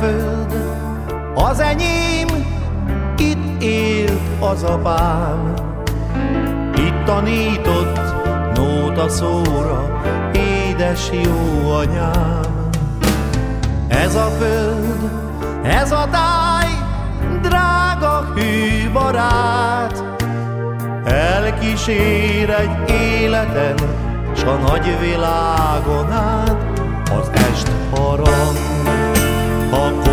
föld az enyém, itt élt az apám. Itt tanított nóta szóra, édes jó anyám. Ez a föld, ez a táj, drága hű barát, elkísér egy életen, s a nagy világon át az est harang, a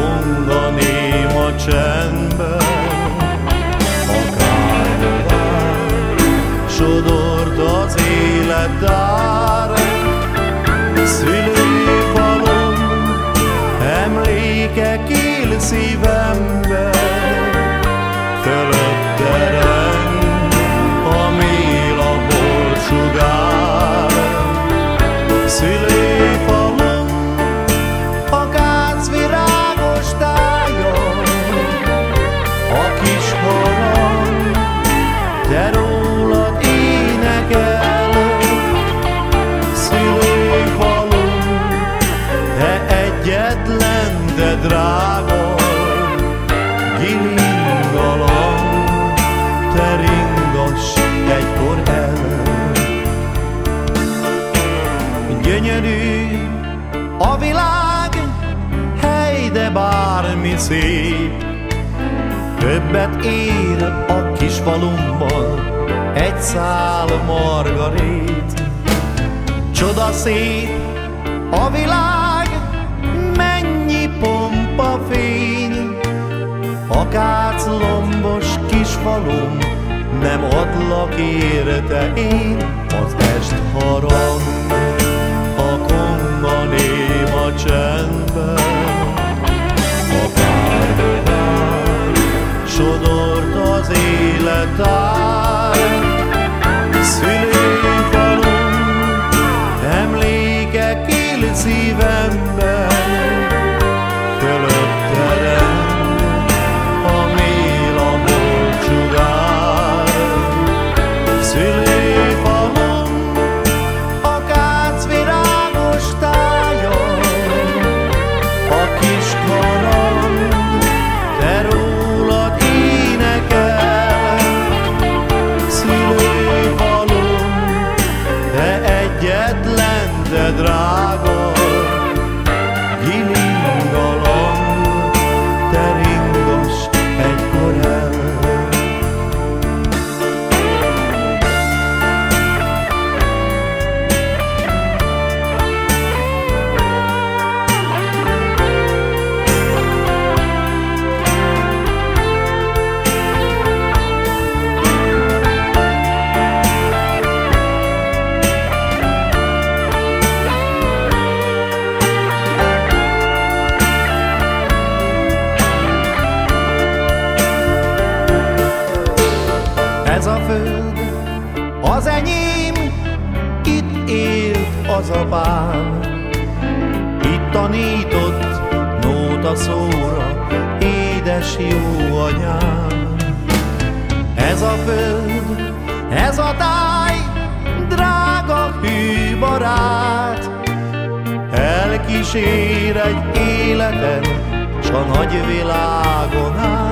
drága gilingalom, te ringass egykor el. Gyönyörű a világ, hely, de bármi szép, Többet ér a kis falumban egy szál margarét. Csoda szép a világ, Akác lombos kis falum, nem adlak érte én, az est harang, a konga néma csendben. A kárgován sodort az életár, de drága Ez a föld az enyém, itt élt az apám. Itt tanított nóta szóra, édes jó anyám. Ez a föld, ez a táj, drága hű barát, elkísér egy életen, s a nagy világon át